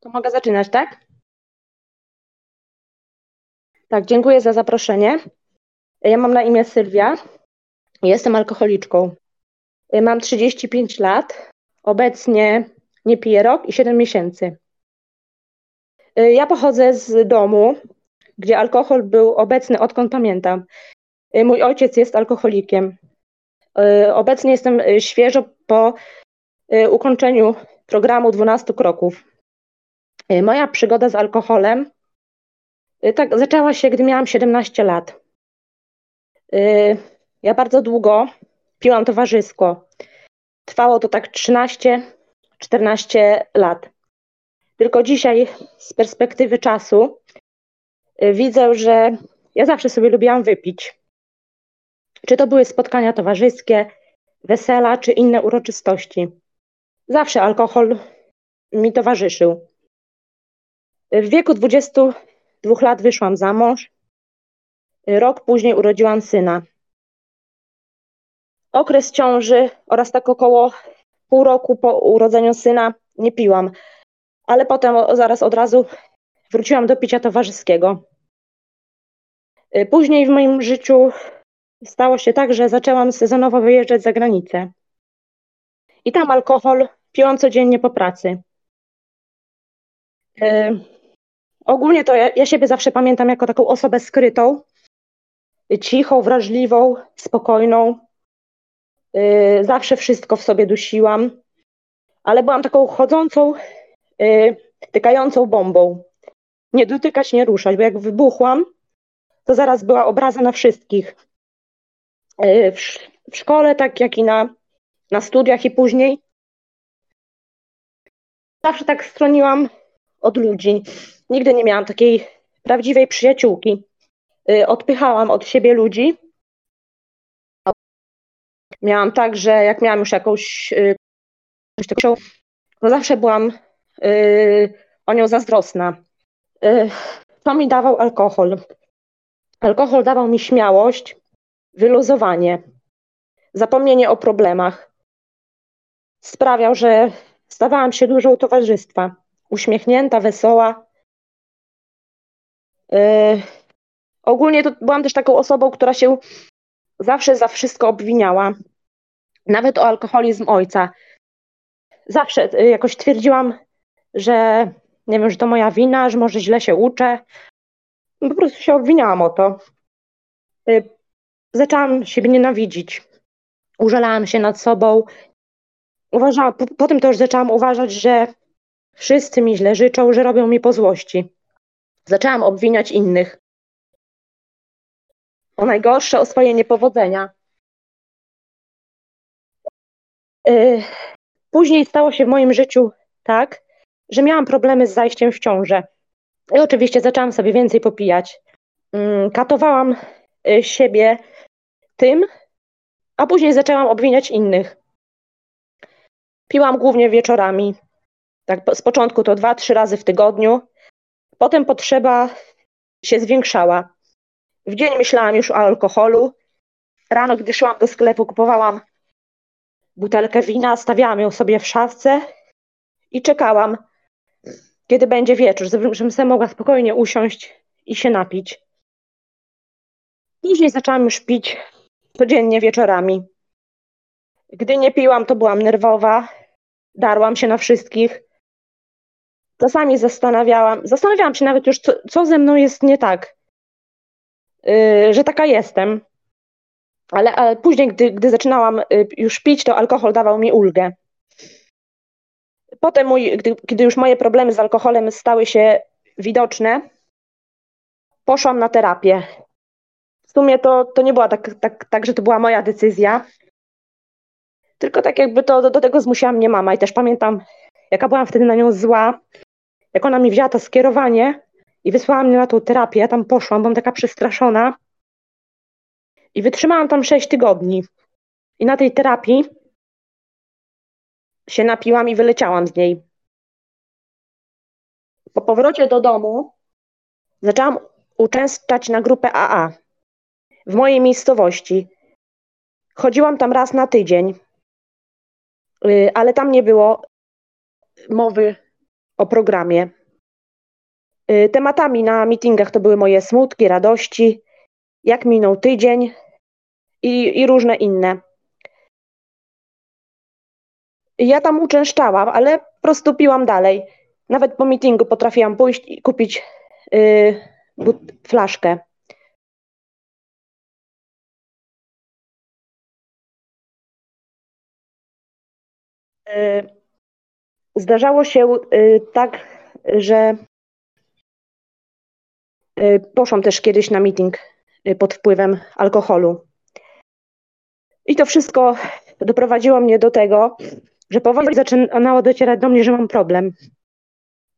To mogę zaczynać, tak? Tak, dziękuję za zaproszenie. Ja mam na imię Sylwia. Jestem alkoholiczką. Mam 35 lat. Obecnie nie piję rok i 7 miesięcy. Ja pochodzę z domu, gdzie alkohol był obecny odkąd pamiętam. Mój ojciec jest alkoholikiem. Obecnie jestem świeżo po ukończeniu programu 12 kroków. Moja przygoda z alkoholem tak zaczęła się, gdy miałam 17 lat. Ja bardzo długo piłam towarzysko. Trwało to tak 13-14 lat. Tylko dzisiaj z perspektywy czasu widzę, że ja zawsze sobie lubiłam wypić. Czy to były spotkania towarzyskie, wesela, czy inne uroczystości. Zawsze alkohol mi towarzyszył. W wieku 22 lat wyszłam za mąż. Rok później urodziłam syna. Okres ciąży oraz tak około pół roku po urodzeniu syna nie piłam, ale potem zaraz od razu wróciłam do picia towarzyskiego. Później w moim życiu stało się tak, że zaczęłam sezonowo wyjeżdżać za granicę. I tam alkohol piłam codziennie po pracy. Yy, ogólnie to ja, ja siebie zawsze pamiętam jako taką osobę skrytą, cichą, wrażliwą, spokojną. Yy, zawsze wszystko w sobie dusiłam, ale byłam taką chodzącą, yy, tykającą bombą. Nie dotykać, nie ruszać, bo jak wybuchłam, to zaraz była obraza na wszystkich. Yy, w, w szkole, tak jak i na, na studiach i później. Zawsze tak stroniłam od ludzi. Nigdy nie miałam takiej prawdziwej przyjaciółki. Odpychałam od siebie ludzi. Miałam tak, że jak miałam już jakąś taką, to zawsze byłam o nią zazdrosna. Co mi dawał alkohol? Alkohol dawał mi śmiałość, wyluzowanie, zapomnienie o problemach. Sprawiał, że stawałam się dużą towarzystwa uśmiechnięta, wesoła. Yy, ogólnie to byłam też taką osobą, która się zawsze za wszystko obwiniała. Nawet o alkoholizm ojca. Zawsze yy, jakoś twierdziłam, że nie wiem, że to moja wina, że może źle się uczę. Po prostu się obwiniałam o to. Yy, zaczęłam siebie nienawidzić. Użalałam się nad sobą. Uważałam, po, potem to już zaczęłam uważać, że Wszyscy mi źle życzą, że robią mi po złości. Zaczęłam obwiniać innych. O najgorsze, o swoje niepowodzenia. Yy, później stało się w moim życiu tak, że miałam problemy z zajściem w ciążę. I oczywiście zaczęłam sobie więcej popijać. Yy, katowałam yy, siebie tym, a później zaczęłam obwiniać innych. Piłam głównie wieczorami, tak, z początku to dwa, trzy razy w tygodniu. Potem potrzeba się zwiększała. W dzień myślałam już o alkoholu. Rano, gdy szłam do sklepu, kupowałam butelkę wina, stawiałam ją sobie w szafce i czekałam, kiedy będzie wieczór, żebym sobie mogła spokojnie usiąść i się napić. Później zaczęłam już pić codziennie wieczorami. Gdy nie piłam, to byłam nerwowa, darłam się na wszystkich. Czasami zastanawiałam, zastanawiałam się nawet już, co, co ze mną jest nie tak, yy, że taka jestem. Ale, ale później, gdy, gdy zaczynałam yy, już pić, to alkohol dawał mi ulgę. Potem, mój, gdy, gdy już moje problemy z alkoholem stały się widoczne, poszłam na terapię. W sumie to, to nie była tak, tak, tak, że to była moja decyzja, tylko tak jakby to do, do tego zmusiła mnie mama. I też pamiętam, jaka byłam wtedy na nią zła, jak ona mi wzięła to skierowanie i wysłała mnie na tą terapię, ja tam poszłam, byłam taka przestraszona i wytrzymałam tam 6 tygodni. I na tej terapii się napiłam i wyleciałam z niej. Po powrocie do domu zaczęłam uczęszczać na grupę AA w mojej miejscowości. Chodziłam tam raz na tydzień, y, ale tam nie było mowy o programie. Y, tematami na meetingach to były moje smutki, radości, jak minął tydzień i, i różne inne. Ja tam uczęszczałam, ale po prostu piłam dalej. Nawet po meetingu potrafiłam pójść i kupić yy, flaszkę. Yy, zdarzało się yy, tak, że yy, poszłam też kiedyś na meeting yy, pod wpływem alkoholu. I to wszystko doprowadziło mnie do tego, że powoli zaczynało docierać do mnie, że mam problem.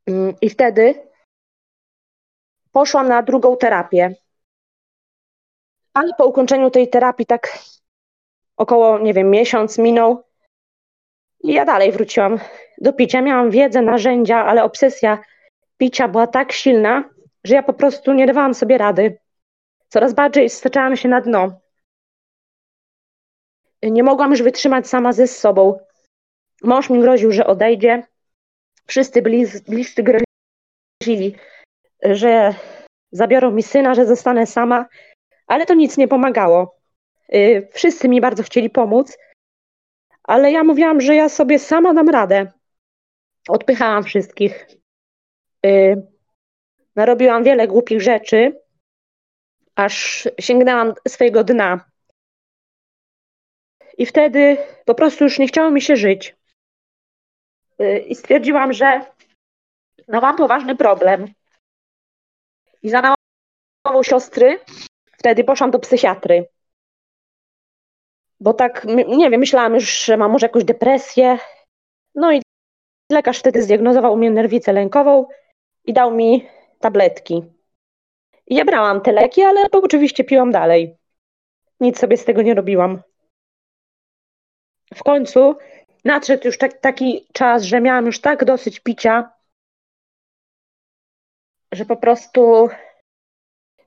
Mm, I wtedy poszłam na drugą terapię. Ale po ukończeniu tej terapii, tak około, nie wiem, miesiąc minął, i ja dalej wróciłam do picia. Miałam wiedzę, narzędzia, ale obsesja picia była tak silna, że ja po prostu nie dawałam sobie rady. Coraz bardziej staczałam się na dno. Nie mogłam już wytrzymać sama ze sobą. Mąż mi groził, że odejdzie. Wszyscy bliscy grozili, że zabiorą mi syna, że zostanę sama, ale to nic nie pomagało. Y, wszyscy mi bardzo chcieli pomóc, ale ja mówiłam, że ja sobie sama dam radę. Odpychałam wszystkich. Y, narobiłam wiele głupich rzeczy, aż sięgnęłam swojego dna. I wtedy po prostu już nie chciało mi się żyć. Y, I stwierdziłam, że no mam poważny problem. I za namową siostry wtedy poszłam do psychiatry. Bo tak, nie wiem, myślałam już, że mam może jakąś depresję. No i lekarz wtedy zdiagnozował mnie nerwicę lękową i dał mi tabletki. I ja brałam te leki, ale oczywiście piłam dalej. Nic sobie z tego nie robiłam. W końcu nadszedł już tak, taki czas, że miałam już tak dosyć picia, że po prostu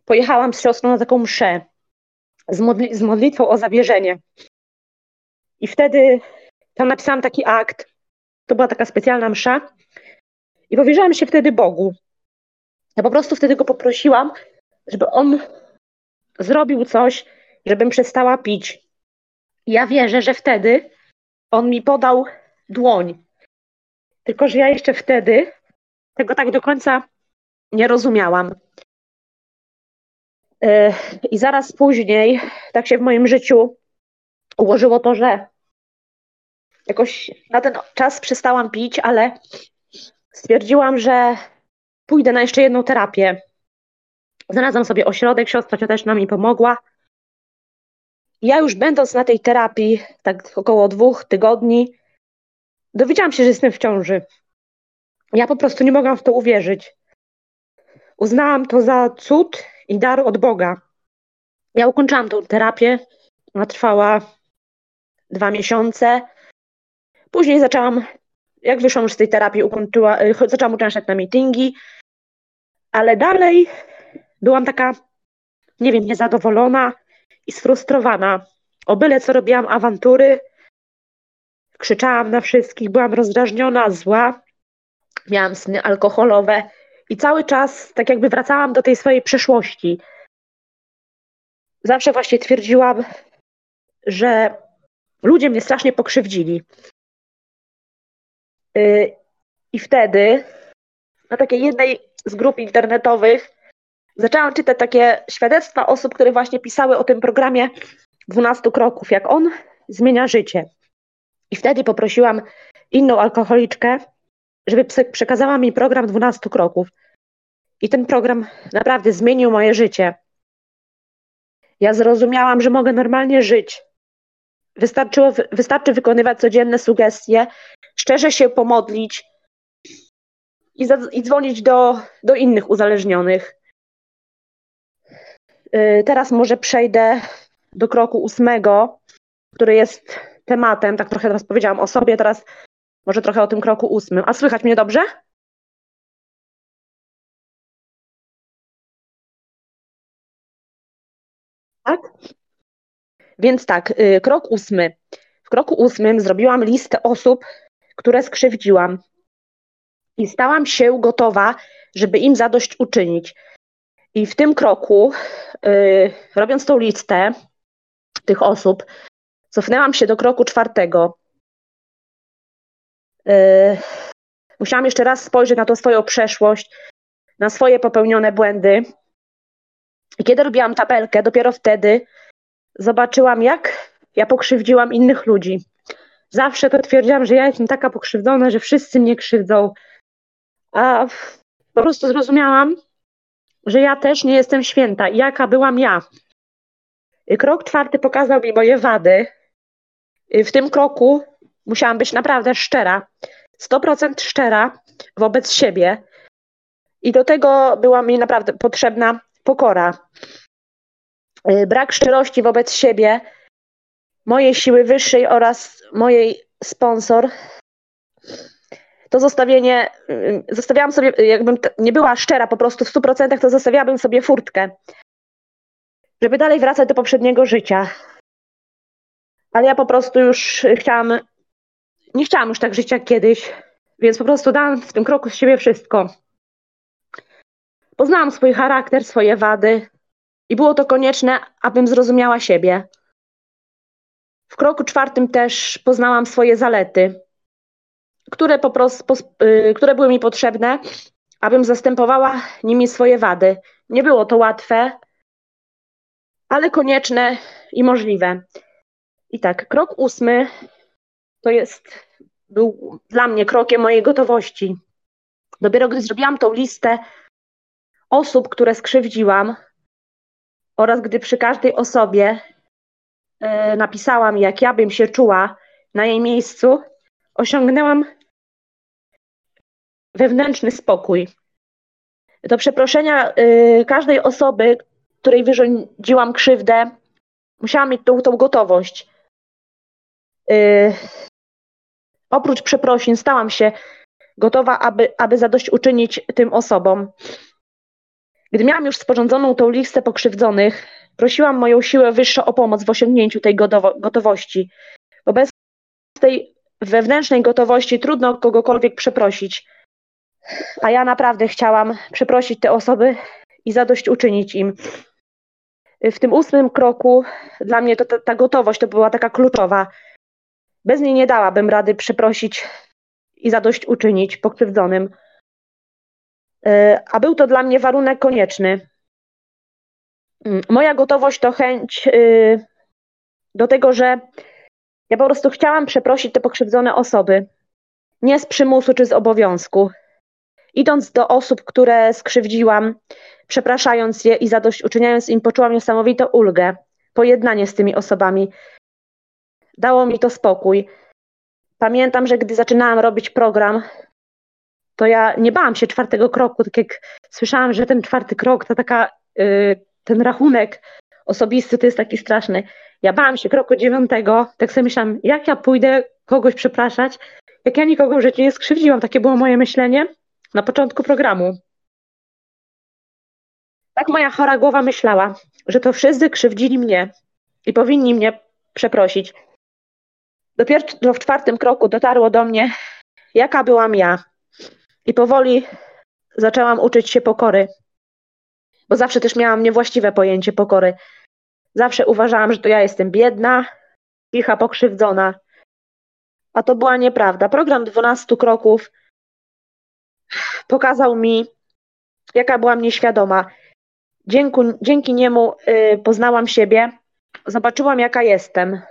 pojechałam z siostrą na taką mszę z, z modlitwą o zawierzenie. I wtedy tam napisałam taki akt. To była taka specjalna msza. I powierzyłam się wtedy Bogu. Ja po prostu wtedy go poprosiłam, żeby on zrobił coś, żebym przestała pić. I ja wierzę, że wtedy on mi podał dłoń. Tylko, że ja jeszcze wtedy tego tak do końca nie rozumiałam. E, I zaraz później, tak się w moim życiu ułożyło to, że jakoś na ten czas przestałam pić, ale stwierdziłam, że pójdę na jeszcze jedną terapię. Znalazłam sobie ośrodek, siostra też nam mi pomogła. Ja już będąc na tej terapii, tak około dwóch tygodni, dowiedziałam się, że jestem w ciąży. Ja po prostu nie mogłam w to uwierzyć. Uznałam to za cud i dar od Boga. Ja ukończyłam tą terapię. Ona trwała dwa miesiące. Później zaczęłam, jak wyszłam już z tej terapii, ukończyła, y, zaczęłam uczęszczać na meetingi, ale dalej byłam taka, nie wiem, niezadowolona i sfrustrowana. O byle co robiłam awantury, krzyczałam na wszystkich, byłam rozdrażniona, zła, miałam sny alkoholowe i cały czas tak jakby wracałam do tej swojej przeszłości. Zawsze właśnie twierdziłam, że ludzie mnie strasznie pokrzywdzili. Y, I wtedy na takiej jednej z grup internetowych zaczęłam czytać takie świadectwa osób, które właśnie pisały o tym programie 12 kroków, jak on zmienia życie. I wtedy poprosiłam inną alkoholiczkę, żeby przekazała mi program 12 kroków. I ten program naprawdę zmienił moje życie. Ja zrozumiałam, że mogę normalnie żyć. Wystarczyło, wystarczy wykonywać codzienne sugestie, szczerze się pomodlić i, za, i dzwonić do, do innych uzależnionych. Yy, teraz może przejdę do kroku ósmego, który jest tematem, tak trochę teraz powiedziałam o sobie, teraz może trochę o tym kroku ósmym. A słychać mnie dobrze? Tak? Więc tak, yy, krok ósmy. W kroku ósmym zrobiłam listę osób, które skrzywdziłam. i stałam się gotowa, żeby im zadośćuczynić. I w tym kroku, yy, robiąc tą listę tych osób, cofnęłam się do kroku czwartego. Yy, musiałam jeszcze raz spojrzeć na tą swoją przeszłość, na swoje popełnione błędy. Kiedy robiłam tabelkę, dopiero wtedy zobaczyłam, jak ja pokrzywdziłam innych ludzi. Zawsze to twierdziłam, że ja jestem taka pokrzywdzona, że wszyscy mnie krzywdzą. A po prostu zrozumiałam, że ja też nie jestem święta. Jaka byłam ja? Krok czwarty pokazał mi moje wady. W tym kroku musiałam być naprawdę szczera. 100% szczera wobec siebie. I do tego była mi naprawdę potrzebna pokora. Brak szczerości wobec siebie, mojej siły wyższej oraz mojej sponsor to zostawienie, y, zostawiałam sobie, jakbym nie była szczera po prostu w 100%, to zostawiałabym sobie furtkę, żeby dalej wracać do poprzedniego życia. Ale ja po prostu już chciałam, nie chciałam już tak żyć jak kiedyś, więc po prostu dałam w tym kroku z siebie wszystko. Poznałam swój charakter, swoje wady i było to konieczne, abym zrozumiała siebie. W kroku czwartym też poznałam swoje zalety które po y, które były mi potrzebne, abym zastępowała nimi swoje wady. Nie było to łatwe, ale konieczne i możliwe. I tak, krok ósmy to jest, był dla mnie krokiem mojej gotowości. Dopiero gdy zrobiłam tą listę osób, które skrzywdziłam, oraz gdy przy każdej osobie y, napisałam, jak ja bym się czuła na jej miejscu, osiągnęłam wewnętrzny spokój. Do przeproszenia y, każdej osoby, której wyrządziłam krzywdę, musiałam mieć tą, tą gotowość. Y, oprócz przeprosin stałam się gotowa, aby, aby zadośćuczynić tym osobom. Gdy miałam już sporządzoną tą listę pokrzywdzonych, prosiłam moją siłę wyższą o pomoc w osiągnięciu tej gotowości. Bo bez tej wewnętrznej gotowości trudno kogokolwiek przeprosić. A ja naprawdę chciałam przeprosić te osoby i zadośćuczynić im. W tym ósmym kroku dla mnie to, ta, ta gotowość to była taka kluczowa. Bez niej nie dałabym rady przeprosić i zadośćuczynić pokrzywdzonym. A był to dla mnie warunek konieczny. Mm, moja gotowość to chęć y, do tego, że ja po prostu chciałam przeprosić te pokrzywdzone osoby. Nie z przymusu czy z obowiązku. Idąc do osób, które skrzywdziłam, przepraszając je i zadośćuczyniając im, poczułam niesamowitą ulgę, pojednanie z tymi osobami. Dało mi to spokój. Pamiętam, że gdy zaczynałam robić program, to ja nie bałam się czwartego kroku, tak jak słyszałam, że ten czwarty krok to taka, yy, ten rachunek osobisty to jest taki straszny. Ja bałam się kroku dziewiątego, tak sobie myślałam, jak ja pójdę kogoś przepraszać, jak ja nikogo w życiu nie skrzywdziłam, takie było moje myślenie na początku programu. Tak moja chora głowa myślała, że to wszyscy krzywdzili mnie i powinni mnie przeprosić. Dopiero w czwartym kroku dotarło do mnie, jaka byłam ja. I powoli zaczęłam uczyć się pokory, bo zawsze też miałam niewłaściwe pojęcie pokory. Zawsze uważałam, że to ja jestem biedna, cicha, pokrzywdzona. A to była nieprawda. Program 12 kroków pokazał mi, jaka byłam nieświadoma. Dzięki, dzięki niemu y, poznałam siebie, zobaczyłam, jaka jestem.